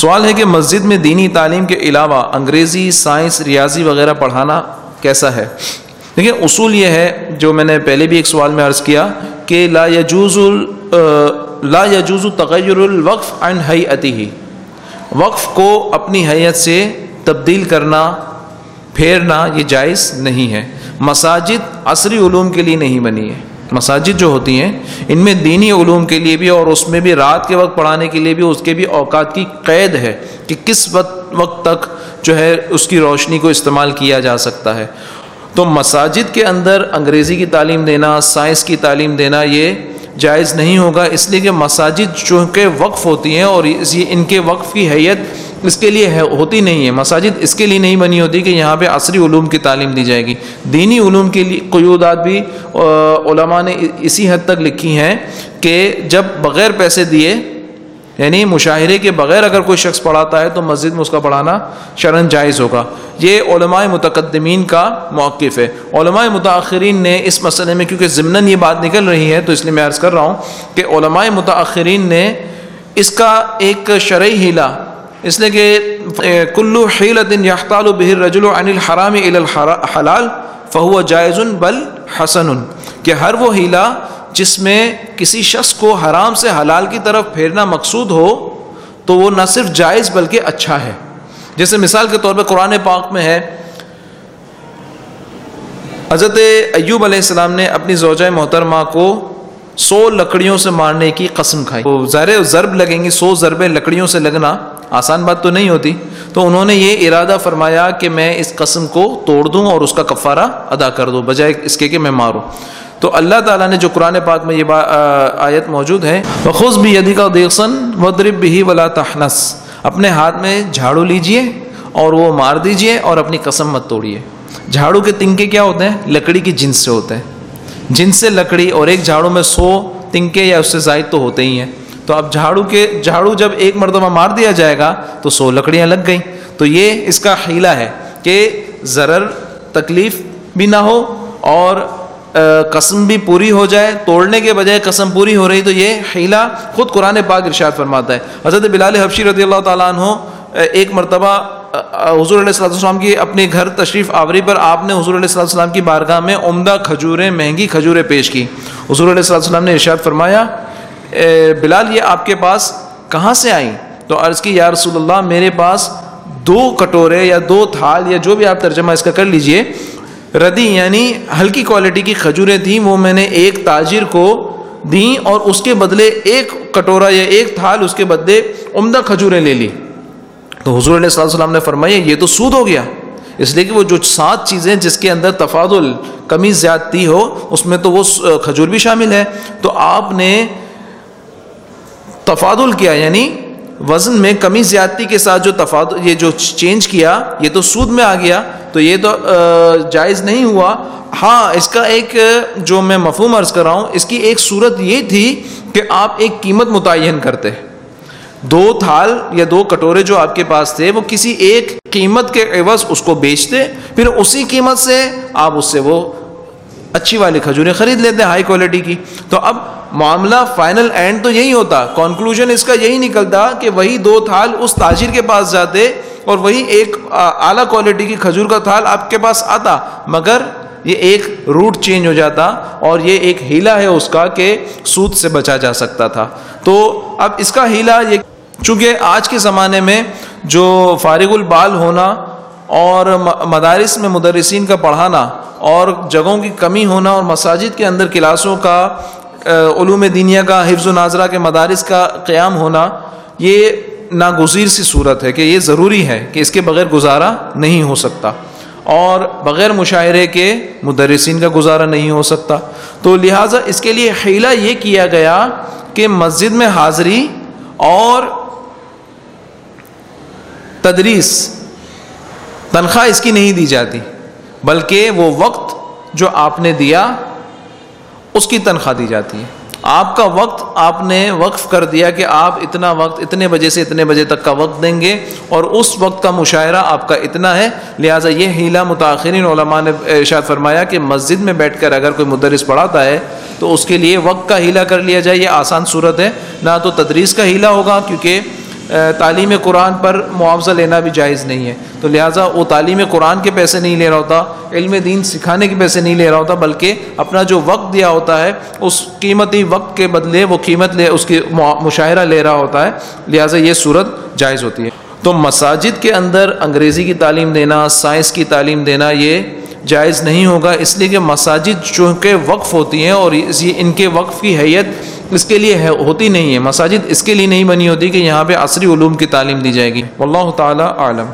سوال ہے کہ مسجد میں دینی تعلیم کے علاوہ انگریزی، سائنس، ریاضی وغیرہ پڑھانا کیسا ہے؟ دیکھیں، اصول یہ ہے، جو میں نے پہلے بھی ایک سوال میں عرض کیا، کہ لا یجوز لا یجوز تغیر الوقف عن حیعتی ہی وقف کو اپنی حیت سے تبدیل کرنا، پھیرنا یہ جائز نہیں ہے۔ مساجد عصری علوم کے لیے نہیں بنی ہے۔ مساجد جو ہوتی ہیں، ان میں دینی علوم کے لیے بھی اور اس میں بھی رات کے وقت پڑھانے کے لیے بھی اس کے بھی اوقات کی قید ہے کہ کس وقت وقت تک جو ہے اس کی روشنی کو استعمال کیا جا سکتا ہے۔ تو مساجد کے اندر انگریزی کی تعلیم دینا، سائنس کی تعلیم دینا یہ جائز نہیں ہوگا۔ اس لیے کہ مساجد چونکہ وقف ہوتی ہیں اور ان کے وقف کی حیت اس کے لیے ہے ہوتی نہیں ہے۔ مساجد اس کے لیے نہیں بنی ہوتی کہ یہاں پہ عصری علوم کی تعلیم دی جائے گی۔ دینی علوم کے لیے قیودات بھی علماء نے اسی حد تک لکھی ہیں کہ جب بغیر پیسے دیے یعنی مشاہرے کے بغیر اگر کوئی شخص پڑھاتا ہے تو مسجد میں اس کا پڑھانا شرن جائز ہوگا۔ یہ علماء متقدمین کا موقف ہے۔ علماء متاثرین نے اس مسئلے میں، کیونکہ ضمن یہ بات نکل رہی ہے، تو اس لیے میں عرض کر رہا ہوں کہ علماء متاثرین نے اس کا ایک شرعی ہیلا اس لیے کہ کلو حیلت یختال بہر رجل عن الحرام الحلال فہو جائز بل حسن کہ ہر وہ ہیلا جس میں کسی شخص کو حرام سے حلال کی طرف پھیرنا مقصود ہو، تو وہ نہ صرف جائز بلکہ اچھا ہے۔ جیسے مثال کے طور پہ قرآن پاک میں ہے، حضرت ایوب علیہ السلام نے اپنی زوجہ محترمہ کو سو لکڑیوں سے مارنے کی قسم کھائی۔ ظاہر ضرب لگیں گی، سو ضربیں لکڑیوں سے لگنا۔ آسان بات تو نہیں ہوتی۔ تو انہوں نے یہ ارادہ فرمایا کہ میں اس قسم کو توڑ دوں اور اس کا کفارہ ادا کر دوں، بجائے اس کے کہ میں ماروں۔ تو اللہ تعالیٰ نے جو قرآن پاک میں یہ آیت موجود ہے بخوص بھی یدی کا دیکسن و بھی ولا تحنس اپنے ہاتھ میں جھاڑو لیجیے اور وہ مار دیجیے اور اپنی قسم مت توڑیے۔ جھاڑو کے تنکے کیا ہوتے ہیں؟ لکڑی کی جنس سے ہوتے ہیں۔ جنس سے لکڑی اور ایک جھاڑو میں سو تنکے یا اس سے زائد تو ہوتے ہی ہیں۔ تو اب جھاڑو کے جھاڑو جب ایک مرتبہ مار دیا جائے گا تو سو لکڑیاں لگ گئیں۔ تو یہ اس کا حیلہ ہے کہ ضرر تکلیف بھی نہ ہو اور قسم بھی پوری ہو جائے۔ توڑنے کے بجائے قسم پوری ہو رہی تو یہ حیلہ خود قرآن پاک ارشاد فرماتا ہے۔ حضرت بلال حفشی رضی اللہ تعالیٰ عنہ ایک مرتبہ حضور علیہ السلّۃ السلام کی اپنے گھر تشریف آوری پر آپ نے حضور علیہ السلام کی بارگاہ میں عمدہ کھجوریں، مہنگی کھجوریں پیش کی۔ حضور علیہ السلام نے ارشاد فرمایا بلال، یہ آپ کے پاس کہاں سے آئیں؟ تو عرض کی، یا رسول اللہ، میرے پاس دو کٹورے یا دو تھال یا جو بھی آپ ترجمہ اس کا کر لیجیے، ردی یعنی ہلکی کوالٹی کی کھجوریں تھیں، وہ میں نے ایک تاجر کو دیں اور اس کے بدلے ایک کٹورا یا ایک تھال اس کے بدلے عمدہ کھجوریں لے لی۔ تو حضور علیہ السلام السلام نے فرمایا، یہ تو سود ہو گیا۔ اس لیے کہ وہ جو سات چیزیں جس کے اندر تفادل کمی زیادتی ہو، اس میں تو وہ کھجور بھی شامل ہے۔ تو آپ نے تفادل کیا یعنی وزن میں کمی زیادتی کے ساتھ جو تفادل یہ جو چینج کیا، یہ تو سود میں آ گیا، تو یہ تو جائز نہیں ہوا۔ ہاں اس کا ایک، جو میں مفہوم عرض کر رہا ہوں، اس کی ایک صورت یہ تھی کہ آپ ایک قیمت متعین کرتے۔ دو تھال یا دو کٹورے جو آپ کے پاس تھے، وہ کسی ایک قیمت کے عوض اس کو بیچتے، پھر اسی قیمت سے آپ اس سے وہ اچھی والی کھجوریں خرید لیتے، ہائی کوالٹی کی۔ تو اب معاملہ فائنل اینڈ تو یہی ہوتا کنکلوژن اس کا یہی نکلتا کہ وہی دو تھال اس تاجر کے پاس جاتے اور وہی ایک اعلیٰ کوالٹی کی کھجور کا تھال آپ کے پاس آتا، مگر یہ ایک روٹ چینج ہو جاتا اور یہ ایک ہیلا ہے اس کا کہ سود سے بچا جا سکتا تھا۔ تو اب اس کا ہیلا یہ، چونکہ آج کے زمانے میں جو فارغ البال ہونا اور مدارس میں مدرسین کا پڑھانا اور جگہوں کی کمی ہونا اور مساجد کے اندر کلاسوں کا علوم دینیا کا، حفظ و ناظرہ کے مدارس کا قیام ہونا یہ ناگزیر سی صورت ہے کہ یہ ضروری ہے کہ اس کے بغیر گزارا نہیں ہو سکتا۔ اور بغیر مشاعرے کے مدرسین کا گزارا نہیں ہو سکتا۔ تو لہٰذا اس کے لیے حیلہ یہ کیا گیا کہ مسجد میں حاضری اور تدریس تنخواہ اس کی نہیں دی جاتی، بلکہ وہ وقت جو آپ نے دیا اس کی تنخواہ دی جاتی ہے۔ آپ کا وقت آپ نے وقف کر دیا کہ آپ اتنا وقت، اتنے بجے سے اتنے بجے تک کا وقت دیں گے اور اس وقت کا مشاعرہ آپ کا اتنا ہے۔ لہٰذا یہ ہیلا متاثرین علماء نے ارشاد فرمایا کہ مسجد میں بیٹھ کر اگر کوئی مدرس پڑھاتا ہے تو اس کے لیے وقت کا ہیلا کر لیا جائے۔ یہ آسان صورت ہے۔ نہ تو تدریس کا ہیلا ہوگا کیونکہ تعلیم قرآن پر معاوضہ لینا بھی جائز نہیں ہے۔ تو لہٰذا وہ تعلیم قرآن کے پیسے نہیں لے رہا ہوتا، علم دین سکھانے کے پیسے نہیں لے رہا ہوتا، بلکہ اپنا جو وقت دیا ہوتا ہے، اس قیمتی وقت کے بدلے وہ قیمت لے، اس کی مشاہرہ لے رہا ہوتا ہے۔ لہٰذا یہ صورت جائز ہوتی ہے۔ تو مساجد کے اندر انگریزی کی تعلیم دینا، سائنس کی تعلیم دینا یہ جائز نہیں ہوگا۔ اس لیے کہ مساجد چونکہ وقف ہوتی ہیں اور ان کے وقف کی حیت اس کے لیے ہوتی نہیں ہے۔ مساجد اس کے لیے نہیں بنی ہوتی کہ یہاں پہ عصری علوم کی تعلیم دی جائے گی۔ واللہ تعالی عالم